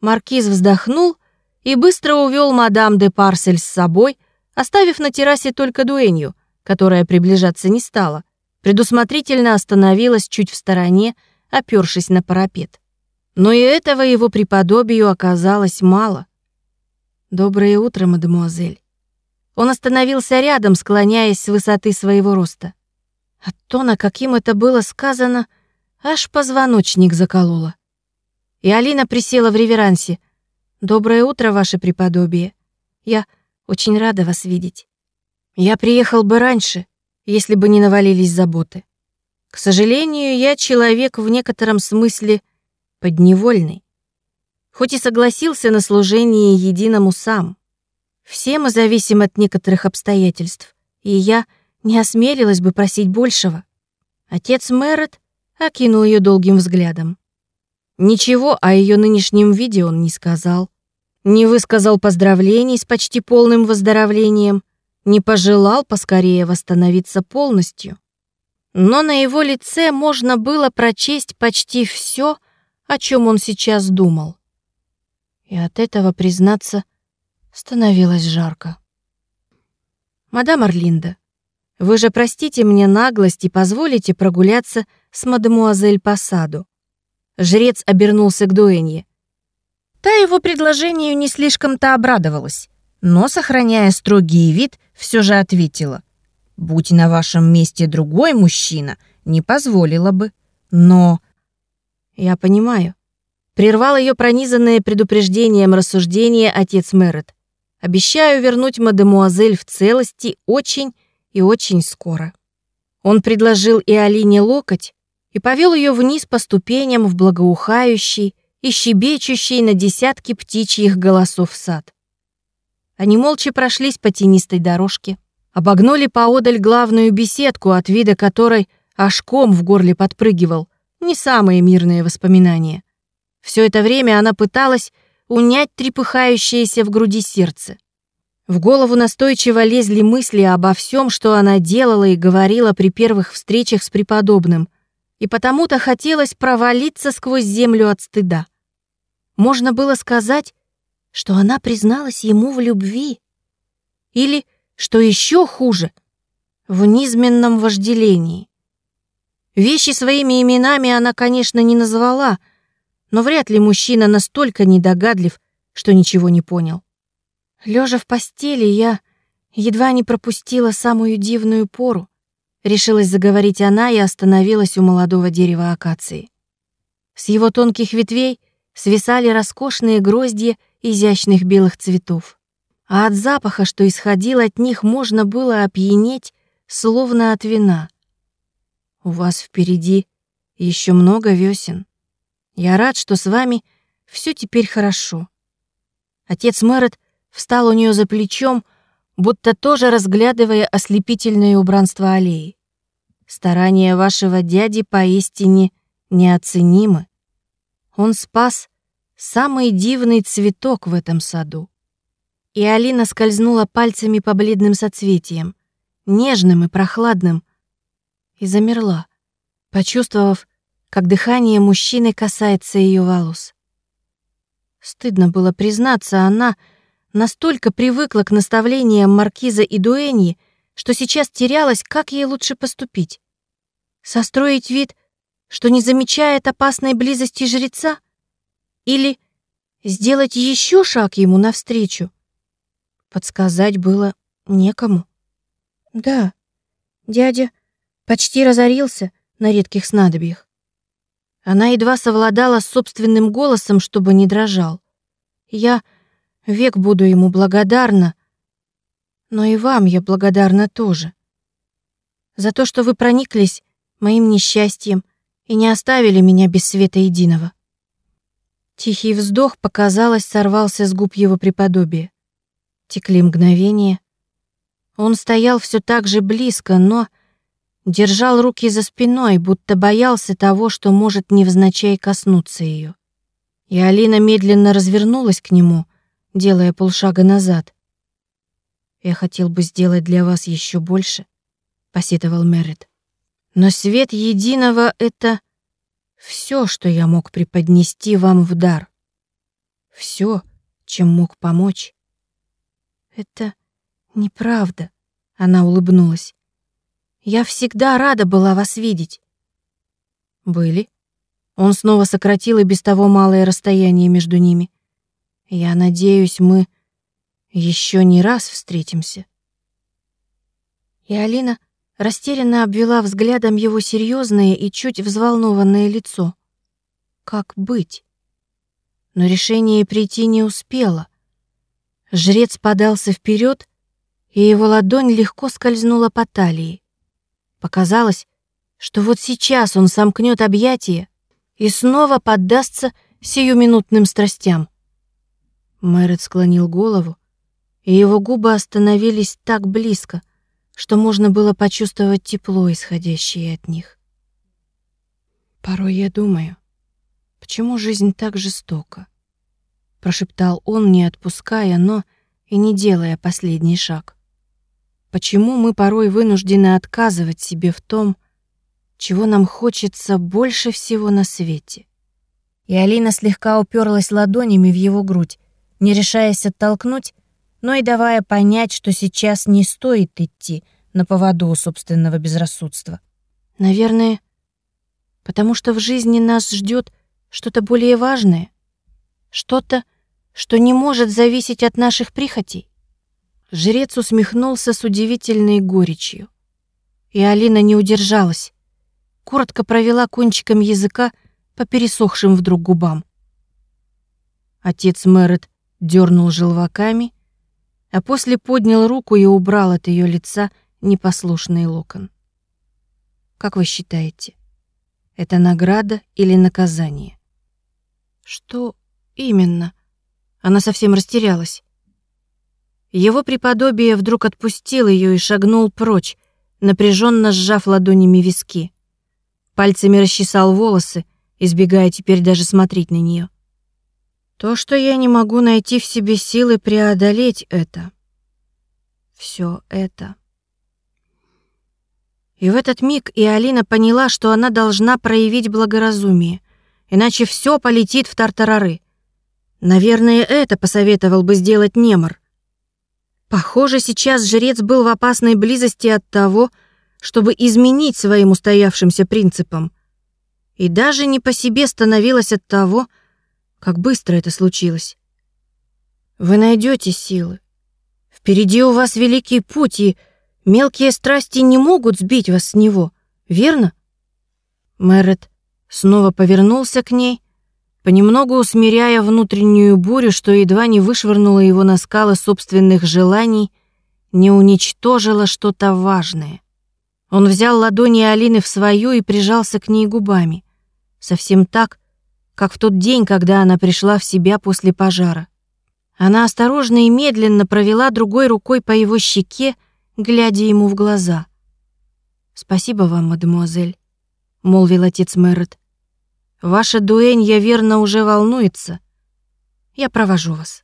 Маркиз вздохнул и быстро увел мадам де Парсель с собой, оставив на террасе только дуэнью, которая приближаться не стала, предусмотрительно остановилась чуть в стороне, опёршись на парапет. Но и этого его преподобию оказалось мало. «Доброе утро, мадемуазель». Он остановился рядом, склоняясь с высоты своего роста. От тона, каким это было сказано, аж позвоночник закололо. И Алина присела в реверансе — «Доброе утро, ваше преподобие. Я очень рада вас видеть. Я приехал бы раньше, если бы не навалились заботы. К сожалению, я человек в некотором смысле подневольный. Хоть и согласился на служение единому сам. Все мы зависим от некоторых обстоятельств, и я не осмелилась бы просить большего. Отец Мэрот окинул ее долгим взглядом. Ничего о ее нынешнем виде он не сказал не высказал поздравлений с почти полным выздоровлением, не пожелал поскорее восстановиться полностью. Но на его лице можно было прочесть почти все, о чем он сейчас думал. И от этого, признаться, становилось жарко. «Мадам Орлинда, вы же простите мне наглость и позволите прогуляться с мадемуазель по саду». Жрец обернулся к Дуэнье. Та его предложению не слишком-то обрадовалась, но, сохраняя строгий вид, все же ответила. «Будь на вашем месте другой мужчина, не позволила бы. Но...» «Я понимаю». Прервал ее пронизанное предупреждением рассуждение отец Мэрет. «Обещаю вернуть мадемуазель в целости очень и очень скоро». Он предложил и Алине локоть и повел ее вниз по ступеням в благоухающий, и щебечущий на десятки птичьих голосов сад. Они молча прошлись по тенистой дорожке, обогнули поодаль главную беседку, от вида которой аж ком в горле подпрыгивал. Не самые мирные воспоминания. Все это время она пыталась унять трепыхающееся в груди сердце. В голову настойчиво лезли мысли обо всем, что она делала и говорила при первых встречах с преподобным, и потому-то хотелось провалиться сквозь землю от стыда. Можно было сказать, что она призналась ему в любви. Или, что еще хуже, в низменном вожделении. Вещи своими именами она, конечно, не назвала, но вряд ли мужчина настолько недогадлив, что ничего не понял. Лежа в постели, я Едва не пропустила самую дивную пору. Решилась заговорить она и остановилась у молодого дерева акации. С его тонких ветвей свисали роскошные гроздья изящных белых цветов. А от запаха, что исходил от них, можно было опьянеть, словно от вина. У вас впереди еще много весен. Я рад, что с вами все теперь хорошо. Отец Мэрот встал у нее за плечом, будто тоже разглядывая ослепительное убранство аллеи. Старания вашего дяди поистине неоценимы. Он спас самый дивный цветок в этом саду. И Алина скользнула пальцами по бледным соцветиям, нежным и прохладным, и замерла, почувствовав, как дыхание мужчины касается ее волос. Стыдно было признаться, она настолько привыкла к наставлениям маркиза и дуэньи, что сейчас терялась, как ей лучше поступить. Состроить вид, что не замечает опасной близости жреца? Или сделать еще шаг ему навстречу? Подсказать было некому. Да, дядя почти разорился на редких снадобьях. Она едва совладала с собственным голосом, чтобы не дрожал. Я век буду ему благодарна, но и вам я благодарна тоже. За то, что вы прониклись моим несчастьем и не оставили меня без света единого. Тихий вздох, показалось, сорвался с губ его преподобия. Текли мгновения. Он стоял все так же близко, но держал руки за спиной, будто боялся того, что может невзначай коснуться ее. И Алина медленно развернулась к нему, делая полшага назад. «Я хотел бы сделать для вас еще больше», — посетовал Меррит. «Но свет единого — это все, что я мог преподнести вам в дар. Все, чем мог помочь». «Это неправда», — она улыбнулась. «Я всегда рада была вас видеть». «Были?» Он снова сократил и без того малое расстояние между ними. «Я надеюсь, мы еще не раз встретимся». И Алина растерянно обвела взглядом его серьезное и чуть взволнованное лицо. Как быть? Но решение прийти не успело. Жрец подался вперед, и его ладонь легко скользнула по талии. Показалось, что вот сейчас он сомкнет объятия и снова поддастся сиюминутным страстям. Мэрит склонил голову, и его губы остановились так близко, что можно было почувствовать тепло, исходящее от них. Порой я думаю, почему жизнь так жестока? прошептал он, не отпуская, но и не делая последний шаг. Почему мы порой вынуждены отказывать себе в том, чего нам хочется больше всего на свете? И Алина слегка уперлась ладонями в его грудь, не решаясь оттолкнуть, но и давая понять, что сейчас не стоит идти на поводу у собственного безрассудства. Наверное, потому что в жизни нас ждет что-то более важное, что-то, что не может зависеть от наших прихотей. Жрец усмехнулся с удивительной горечью. И Алина не удержалась. Коротко провела кончиком языка по пересохшим вдруг губам. Отец Мэрит дернул желваками, а после поднял руку и убрал от ее лица непослушный локон. Как вы считаете, это награда или наказание? Что именно? Она совсем растерялась. Его преподобие вдруг отпустил ее и шагнул прочь, напряженно сжав ладонями виски. Пальцами расчесал волосы, избегая теперь даже смотреть на нее. То, что я не могу найти в себе силы преодолеть это. Все это. И в этот миг и Алина поняла, что она должна проявить благоразумие, иначе все полетит в тартарары. Наверное, это посоветовал бы сделать Немор. Похоже, сейчас жрец был в опасной близости от того, чтобы изменить своим устоявшимся принципам. И даже не по себе становилось от того, как быстро это случилось. Вы найдете силы. Впереди у вас великий путь, и мелкие страсти не могут сбить вас с него, верно? Мэрет снова повернулся к ней, понемногу усмиряя внутреннюю бурю, что едва не вышвырнула его на скалы собственных желаний, не уничтожила что-то важное. Он взял ладони Алины в свою и прижался к ней губами. Совсем так, как в тот день, когда она пришла в себя после пожара. Она осторожно и медленно провела другой рукой по его щеке, глядя ему в глаза. «Спасибо вам, мадемуазель», — молвил отец Мэрот. «Ваша дуэнья верно уже волнуется. Я провожу вас».